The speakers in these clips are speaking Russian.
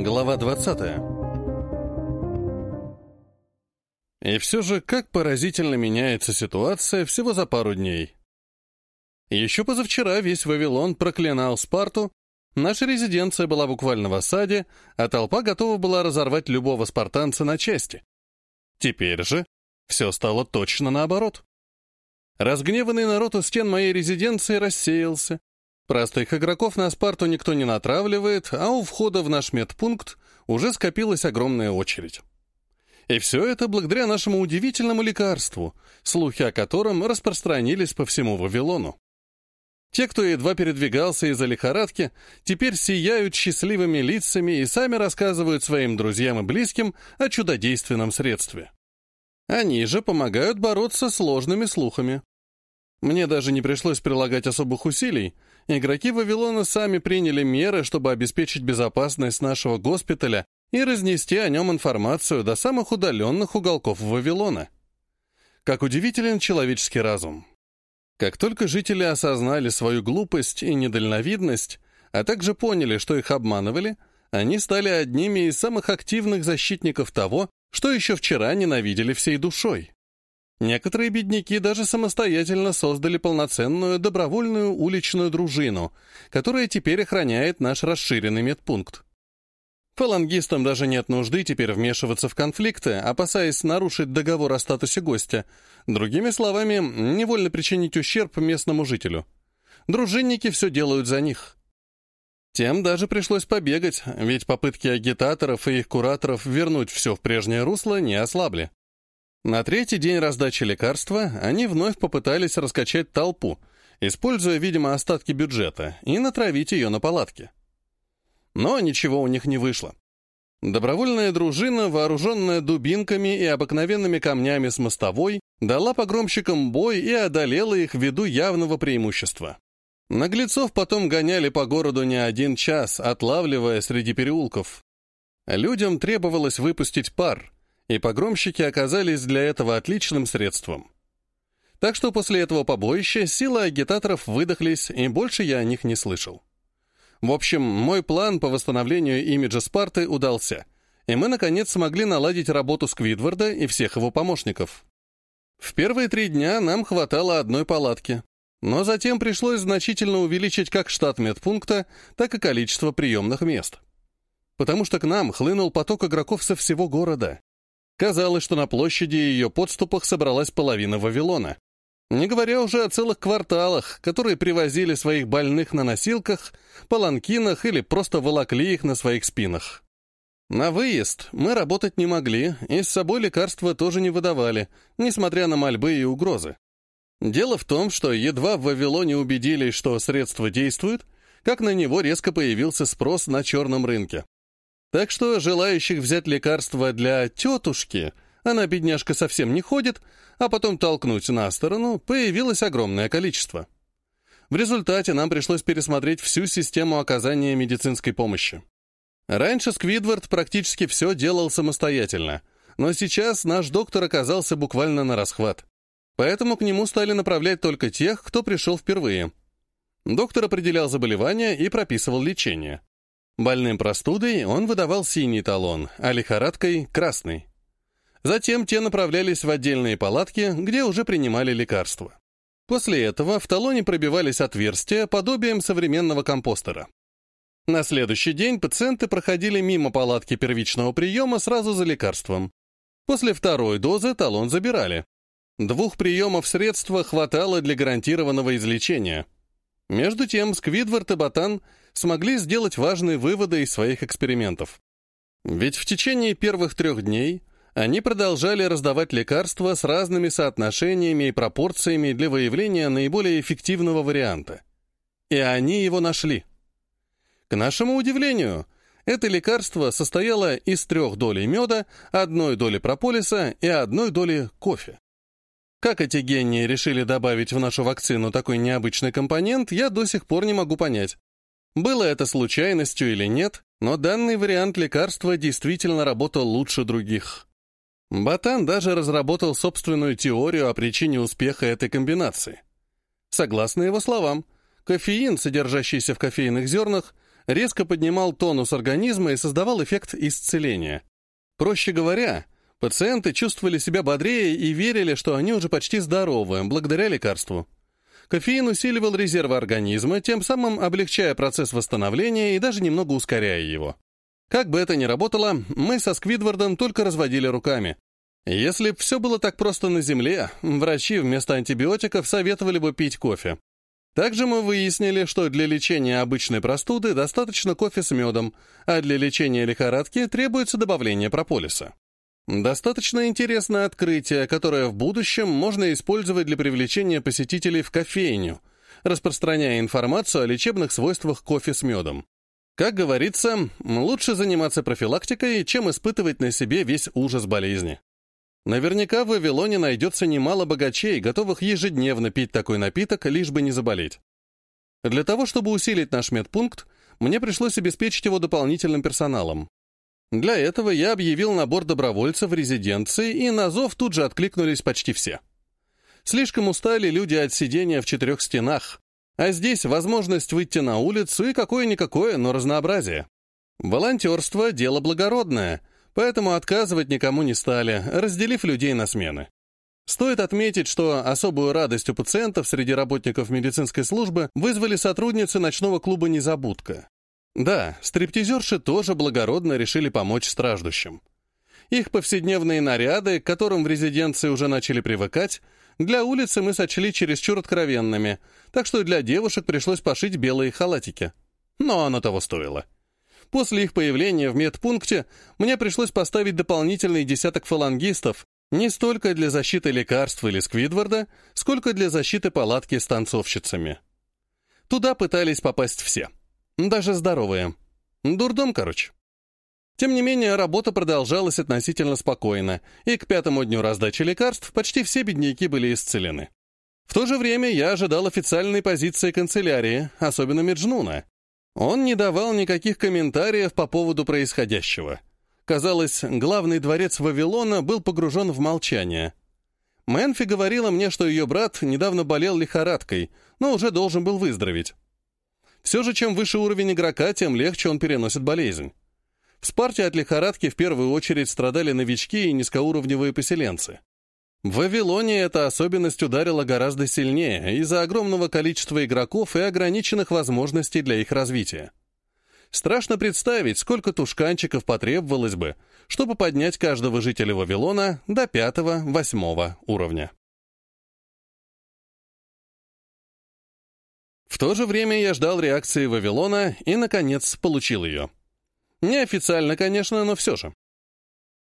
Глава 20. И все же, как поразительно меняется ситуация всего за пару дней. Еще позавчера весь Вавилон проклинал Спарту, наша резиденция была буквально в осаде, а толпа готова была разорвать любого спартанца на части. Теперь же все стало точно наоборот. Разгневанный народ у стен моей резиденции рассеялся, Простых игроков на Спарту никто не натравливает, а у входа в наш медпункт уже скопилась огромная очередь. И все это благодаря нашему удивительному лекарству, слухи о котором распространились по всему Вавилону. Те, кто едва передвигался из-за лихорадки, теперь сияют счастливыми лицами и сами рассказывают своим друзьям и близким о чудодейственном средстве. Они же помогают бороться с сложными слухами. Мне даже не пришлось прилагать особых усилий, игроки Вавилона сами приняли меры, чтобы обеспечить безопасность нашего госпиталя и разнести о нем информацию до самых удаленных уголков Вавилона. Как удивителен человеческий разум. Как только жители осознали свою глупость и недальновидность, а также поняли, что их обманывали, они стали одними из самых активных защитников того, что еще вчера ненавидели всей душой. Некоторые бедняки даже самостоятельно создали полноценную добровольную уличную дружину, которая теперь охраняет наш расширенный медпункт. Фалангистам даже нет нужды теперь вмешиваться в конфликты, опасаясь нарушить договор о статусе гостя. Другими словами, невольно причинить ущерб местному жителю. Дружинники все делают за них. Тем даже пришлось побегать, ведь попытки агитаторов и их кураторов вернуть все в прежнее русло не ослабли. На третий день раздачи лекарства они вновь попытались раскачать толпу, используя, видимо, остатки бюджета, и натравить ее на палатки. Но ничего у них не вышло. Добровольная дружина, вооруженная дубинками и обыкновенными камнями с мостовой, дала погромщикам бой и одолела их ввиду явного преимущества. Наглецов потом гоняли по городу не один час, отлавливая среди переулков. Людям требовалось выпустить пар — и погромщики оказались для этого отличным средством. Так что после этого побоища силы агитаторов выдохлись, и больше я о них не слышал. В общем, мой план по восстановлению имиджа Спарты удался, и мы, наконец, смогли наладить работу Сквидварда и всех его помощников. В первые три дня нам хватало одной палатки, но затем пришлось значительно увеличить как штат медпункта, так и количество приемных мест. Потому что к нам хлынул поток игроков со всего города. Казалось, что на площади и ее подступах собралась половина Вавилона. Не говоря уже о целых кварталах, которые привозили своих больных на носилках, паланкинах или просто волокли их на своих спинах. На выезд мы работать не могли, и с собой лекарства тоже не выдавали, несмотря на мольбы и угрозы. Дело в том, что едва в Вавилоне убедились, что средство действует, как на него резко появился спрос на черном рынке. Так что желающих взять лекарство для тетушки, она, бедняжка, совсем не ходит, а потом толкнуть на сторону, появилось огромное количество. В результате нам пришлось пересмотреть всю систему оказания медицинской помощи. Раньше Сквидвард практически все делал самостоятельно, но сейчас наш доктор оказался буквально на расхват. Поэтому к нему стали направлять только тех, кто пришел впервые. Доктор определял заболевания и прописывал лечение. Больным простудой он выдавал синий талон, а лихорадкой — красный. Затем те направлялись в отдельные палатки, где уже принимали лекарства. После этого в талоне пробивались отверстия подобием современного компостера. На следующий день пациенты проходили мимо палатки первичного приема сразу за лекарством. После второй дозы талон забирали. Двух приемов средства хватало для гарантированного излечения. Между тем Сквидвард и Ботан смогли сделать важные выводы из своих экспериментов. Ведь в течение первых трех дней они продолжали раздавать лекарства с разными соотношениями и пропорциями для выявления наиболее эффективного варианта. И они его нашли. К нашему удивлению, это лекарство состояло из трех долей меда, одной доли прополиса и одной доли кофе. Как эти гении решили добавить в нашу вакцину такой необычный компонент, я до сих пор не могу понять. Было это случайностью или нет, но данный вариант лекарства действительно работал лучше других. Батан даже разработал собственную теорию о причине успеха этой комбинации. Согласно его словам, кофеин, содержащийся в кофейных зернах, резко поднимал тонус организма и создавал эффект исцеления. Проще говоря, пациенты чувствовали себя бодрее и верили, что они уже почти здоровы, благодаря лекарству. Кофеин усиливал резервы организма, тем самым облегчая процесс восстановления и даже немного ускоряя его. Как бы это ни работало, мы со Сквидвардом только разводили руками. Если б все было так просто на Земле, врачи вместо антибиотиков советовали бы пить кофе. Также мы выяснили, что для лечения обычной простуды достаточно кофе с медом, а для лечения лихорадки требуется добавление прополиса. Достаточно интересное открытие, которое в будущем можно использовать для привлечения посетителей в кофейню, распространяя информацию о лечебных свойствах кофе с медом. Как говорится, лучше заниматься профилактикой, чем испытывать на себе весь ужас болезни. Наверняка в Вавилоне найдется немало богачей, готовых ежедневно пить такой напиток, лишь бы не заболеть. Для того, чтобы усилить наш медпункт, мне пришлось обеспечить его дополнительным персоналом. Для этого я объявил набор добровольцев в резиденции, и на зов тут же откликнулись почти все. Слишком устали люди от сидения в четырех стенах, а здесь возможность выйти на улицу и какое-никакое, но разнообразие. Волонтерство — дело благородное, поэтому отказывать никому не стали, разделив людей на смены. Стоит отметить, что особую радость у пациентов среди работников медицинской службы вызвали сотрудницы ночного клуба «Незабудка». Да, стриптизерши тоже благородно решили помочь страждущим. Их повседневные наряды, к которым в резиденции уже начали привыкать, для улицы мы сочли чересчур откровенными, так что для девушек пришлось пошить белые халатики. Но оно того стоило. После их появления в медпункте мне пришлось поставить дополнительный десяток фалангистов не столько для защиты лекарств или Сквидварда, сколько для защиты палатки с танцовщицами. Туда пытались попасть все. Даже здоровые. Дурдом, короче. Тем не менее, работа продолжалась относительно спокойно, и к пятому дню раздачи лекарств почти все бедняки были исцелены. В то же время я ожидал официальной позиции канцелярии, особенно Меджнуна. Он не давал никаких комментариев по поводу происходящего. Казалось, главный дворец Вавилона был погружен в молчание. Мэнфи говорила мне, что ее брат недавно болел лихорадкой, но уже должен был выздороветь. Все же, чем выше уровень игрока, тем легче он переносит болезнь. В Спарте от лихорадки в первую очередь страдали новички и низкоуровневые поселенцы. В Вавилоне эта особенность ударила гораздо сильнее из-за огромного количества игроков и ограниченных возможностей для их развития. Страшно представить, сколько тушканчиков потребовалось бы, чтобы поднять каждого жителя Вавилона до пятого-восьмого уровня. В то же время я ждал реакции Вавилона и, наконец, получил ее. Неофициально, конечно, но все же.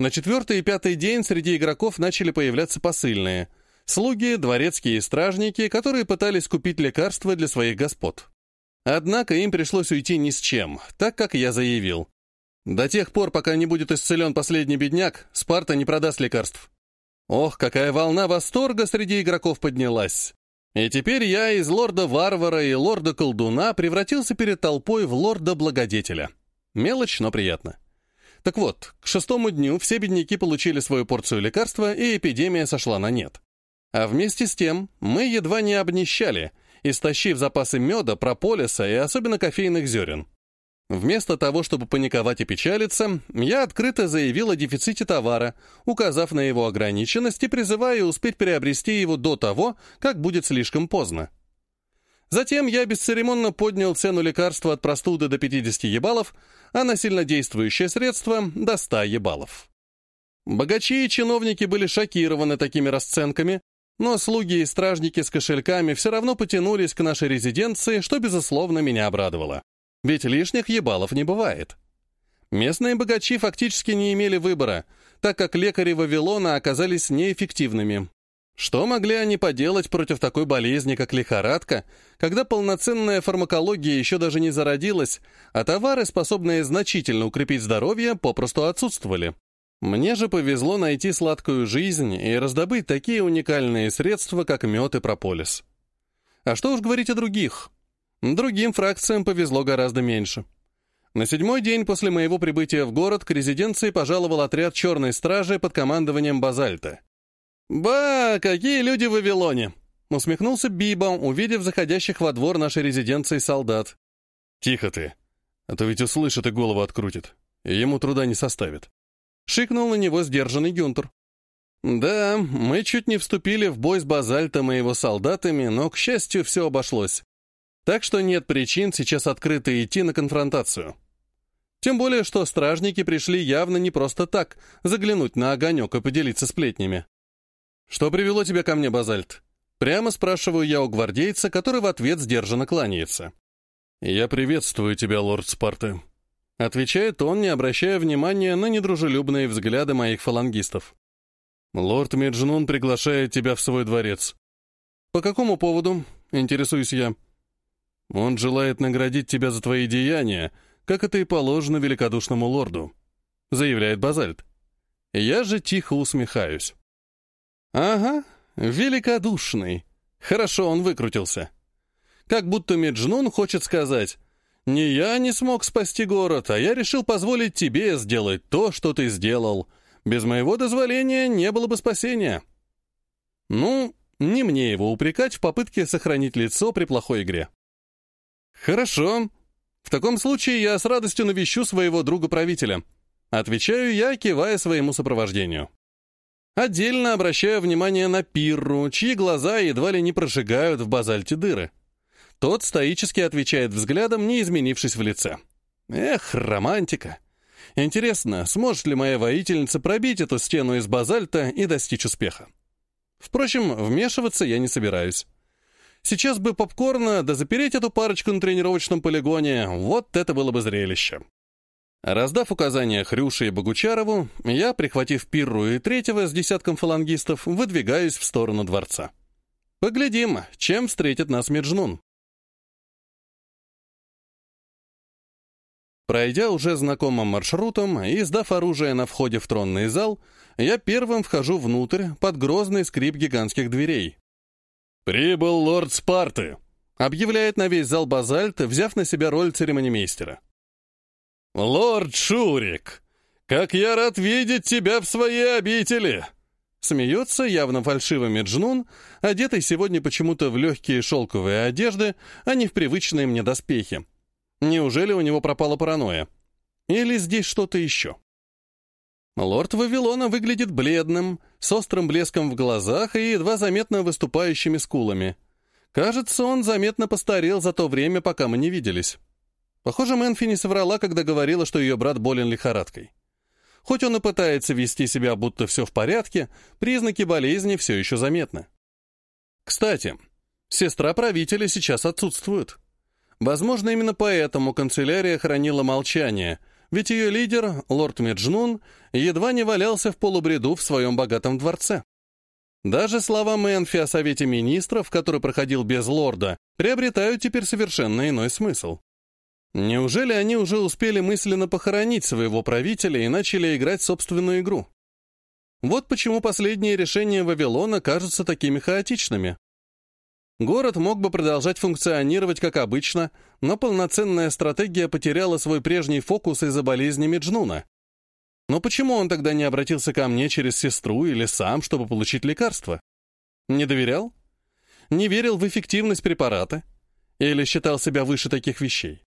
На четвертый и пятый день среди игроков начали появляться посыльные. Слуги, дворецкие и стражники, которые пытались купить лекарства для своих господ. Однако им пришлось уйти ни с чем, так как я заявил. До тех пор, пока не будет исцелен последний бедняк, Спарта не продаст лекарств. Ох, какая волна восторга среди игроков поднялась. И теперь я из лорда-варвара и лорда-колдуна превратился перед толпой в лорда-благодетеля. Мелочь, но приятно. Так вот, к шестому дню все бедняки получили свою порцию лекарства, и эпидемия сошла на нет. А вместе с тем мы едва не обнищали, истощив запасы меда, прополиса и особенно кофейных зерен. Вместо того, чтобы паниковать и печалиться, я открыто заявил о дефиците товара, указав на его ограниченность и призывая успеть приобрести его до того, как будет слишком поздно. Затем я бесцеремонно поднял цену лекарства от простуды до 50 ебалов, а на сильнодействующее средство — до 100 ебалов. Богачи и чиновники были шокированы такими расценками, но слуги и стражники с кошельками все равно потянулись к нашей резиденции, что, безусловно, меня обрадовало. Ведь лишних ебалов не бывает. Местные богачи фактически не имели выбора, так как лекари Вавилона оказались неэффективными. Что могли они поделать против такой болезни, как лихорадка, когда полноценная фармакология еще даже не зародилась, а товары, способные значительно укрепить здоровье, попросту отсутствовали? Мне же повезло найти сладкую жизнь и раздобыть такие уникальные средства, как мед и прополис. А что уж говорить о других? Другим фракциям повезло гораздо меньше. На седьмой день после моего прибытия в город к резиденции пожаловал отряд черной стражи под командованием Базальта. «Ба, какие люди в Вавилоне!» — усмехнулся Биба, увидев заходящих во двор нашей резиденции солдат. «Тихо ты!» а то ведь услышит и голову открутит, и ему труда не составит. Шикнул на него сдержанный Гюнтер. Да, мы чуть не вступили в бой с Базальтом и его солдатами, но, к счастью, все обошлось. Так что нет причин сейчас открыто идти на конфронтацию. Тем более, что стражники пришли явно не просто так, заглянуть на огонек и поделиться сплетнями. «Что привело тебя ко мне, Базальт?» Прямо спрашиваю я у гвардейца, который в ответ сдержанно кланяется. «Я приветствую тебя, лорд Спарты», — отвечает он, не обращая внимания на недружелюбные взгляды моих фалангистов. «Лорд Меджнун приглашает тебя в свой дворец». «По какому поводу?» — интересуюсь я. «Он желает наградить тебя за твои деяния, как это и положено великодушному лорду», — заявляет Базальт. Я же тихо усмехаюсь. «Ага, великодушный. Хорошо он выкрутился. Как будто Меджнун хочет сказать, «Не я не смог спасти город, а я решил позволить тебе сделать то, что ты сделал. Без моего дозволения не было бы спасения». Ну, не мне его упрекать в попытке сохранить лицо при плохой игре. «Хорошо. В таком случае я с радостью навещу своего друга-правителя», отвечаю я, кивая своему сопровождению. Отдельно обращаю внимание на Пирру, чьи глаза едва ли не прожигают в базальте дыры. Тот стоически отвечает взглядом, не изменившись в лице. Эх, романтика. Интересно, сможет ли моя воительница пробить эту стену из базальта и достичь успеха? Впрочем, вмешиваться я не собираюсь. Сейчас бы попкорна, да запереть эту парочку на тренировочном полигоне, вот это было бы зрелище. Раздав указания Хрюше и Богучарову, я, прихватив Пирру и третьего с десятком фалангистов, выдвигаюсь в сторону дворца. Поглядим, чем встретит нас Меджнун. Пройдя уже знакомым маршрутом и сдав оружие на входе в тронный зал, я первым вхожу внутрь под грозный скрип гигантских дверей. «Прибыл лорд Спарты!» — объявляет на весь зал базальт, взяв на себя роль церемонимейстера. «Лорд Шурик, как я рад видеть тебя в своей обители!» Смеется явно фальшивый Джнун, одетый сегодня почему-то в легкие шелковые одежды, а не в привычные мне доспехи. Неужели у него пропала паранойя? Или здесь что-то еще? Лорд Вавилона выглядит бледным, с острым блеском в глазах и едва заметно выступающими скулами. Кажется, он заметно постарел за то время, пока мы не виделись. Похоже, Мэнфи не соврала, когда говорила, что ее брат болен лихорадкой. Хоть он и пытается вести себя, будто все в порядке, признаки болезни все еще заметны. Кстати, сестра правителя сейчас отсутствует. Возможно, именно поэтому канцелярия хранила молчание, ведь ее лидер, лорд Меджнун, едва не валялся в полубреду в своем богатом дворце. Даже слова Мэнфи о Совете Министров, который проходил без лорда, приобретают теперь совершенно иной смысл. Неужели они уже успели мысленно похоронить своего правителя и начали играть собственную игру? Вот почему последние решения Вавилона кажутся такими хаотичными. Город мог бы продолжать функционировать как обычно, но полноценная стратегия потеряла свой прежний фокус из-за болезни Меджнуна. Но почему он тогда не обратился ко мне через сестру или сам, чтобы получить лекарство? Не доверял? Не верил в эффективность препарата? Или считал себя выше таких вещей?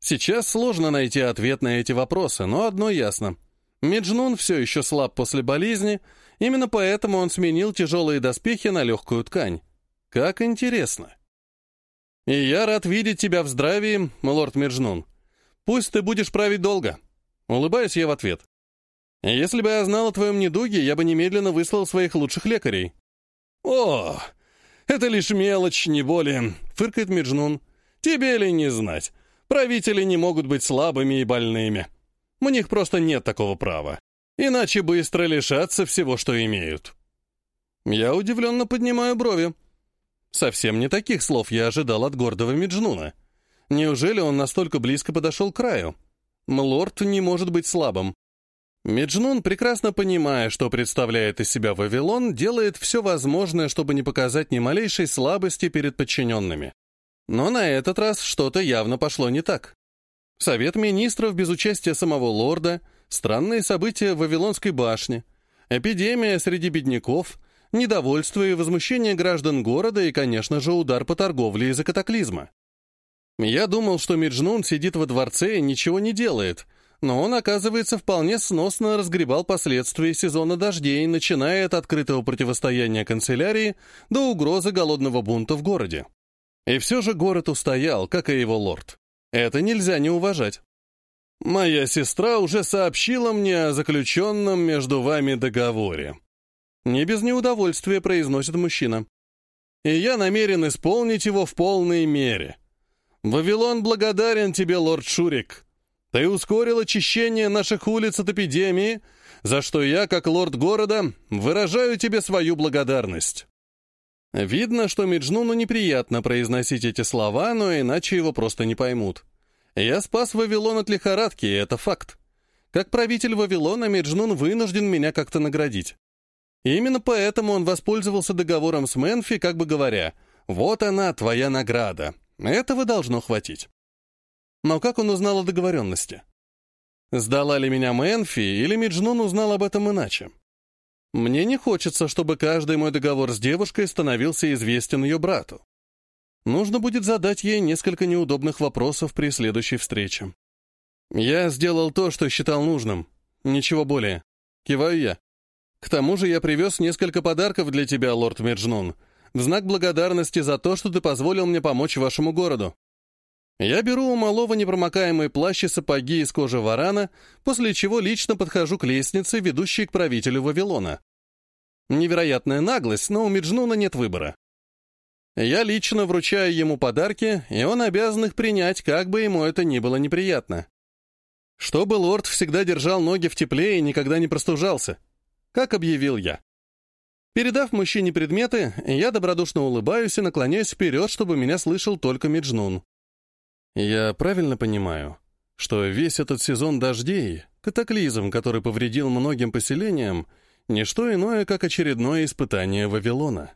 Сейчас сложно найти ответ на эти вопросы, но одно ясно. Меджнун все еще слаб после болезни, именно поэтому он сменил тяжелые доспехи на легкую ткань. Как интересно. И я рад видеть тебя в здравии, лорд Меджнун. Пусть ты будешь править долго. Улыбаюсь я в ответ. Если бы я знал о твоем недуге, я бы немедленно выслал своих лучших лекарей. О, это лишь мелочь, не более, фыркает Меджнун. Тебе ли не знать? Правители не могут быть слабыми и больными. У них просто нет такого права. Иначе быстро лишатся всего, что имеют. Я удивленно поднимаю брови. Совсем не таких слов я ожидал от гордого Меджнуна. Неужели он настолько близко подошел к краю? Млорд не может быть слабым. Меджнун, прекрасно понимая, что представляет из себя Вавилон, делает все возможное, чтобы не показать ни малейшей слабости перед подчиненными. Но на этот раз что-то явно пошло не так. Совет министров без участия самого лорда, странные события в Вавилонской башне, эпидемия среди бедняков, недовольство и возмущение граждан города и, конечно же, удар по торговле из-за катаклизма. Я думал, что Меджнун сидит во дворце и ничего не делает, но он, оказывается, вполне сносно разгребал последствия сезона дождей, начиная от открытого противостояния канцелярии до угрозы голодного бунта в городе. И все же город устоял, как и его лорд. Это нельзя не уважать. Моя сестра уже сообщила мне о заключенном между вами договоре. Не без неудовольствия произносит мужчина. И я намерен исполнить его в полной мере. Вавилон благодарен тебе, лорд Шурик. Ты ускорил очищение наших улиц от эпидемии, за что я, как лорд города, выражаю тебе свою благодарность». Видно, что Меджнуну неприятно произносить эти слова, но иначе его просто не поймут. Я спас Вавилон от лихорадки, и это факт. Как правитель Вавилона, Меджнун вынужден меня как-то наградить. Именно поэтому он воспользовался договором с Менфи, как бы говоря, «Вот она, твоя награда. Этого должно хватить». Но как он узнал о договоренности? Сдала ли меня Мэнфи, или Миджнун узнал об этом иначе? Мне не хочется, чтобы каждый мой договор с девушкой становился известен ее брату. Нужно будет задать ей несколько неудобных вопросов при следующей встрече. Я сделал то, что считал нужным. Ничего более. Киваю я. К тому же я привез несколько подарков для тебя, лорд Меджнун, в знак благодарности за то, что ты позволил мне помочь вашему городу. Я беру у малого непромокаемые плащ и сапоги из кожи варана, после чего лично подхожу к лестнице, ведущей к правителю Вавилона. Невероятная наглость, но у Меджнуна нет выбора. Я лично вручаю ему подарки, и он обязан их принять, как бы ему это ни было неприятно. Чтобы лорд всегда держал ноги в тепле и никогда не простужался, как объявил я. Передав мужчине предметы, я добродушно улыбаюсь и наклоняюсь вперед, чтобы меня слышал только Меджнун. Я правильно понимаю, что весь этот сезон дождей, катаклизм, который повредил многим поселениям, не что иное, как очередное испытание Вавилона.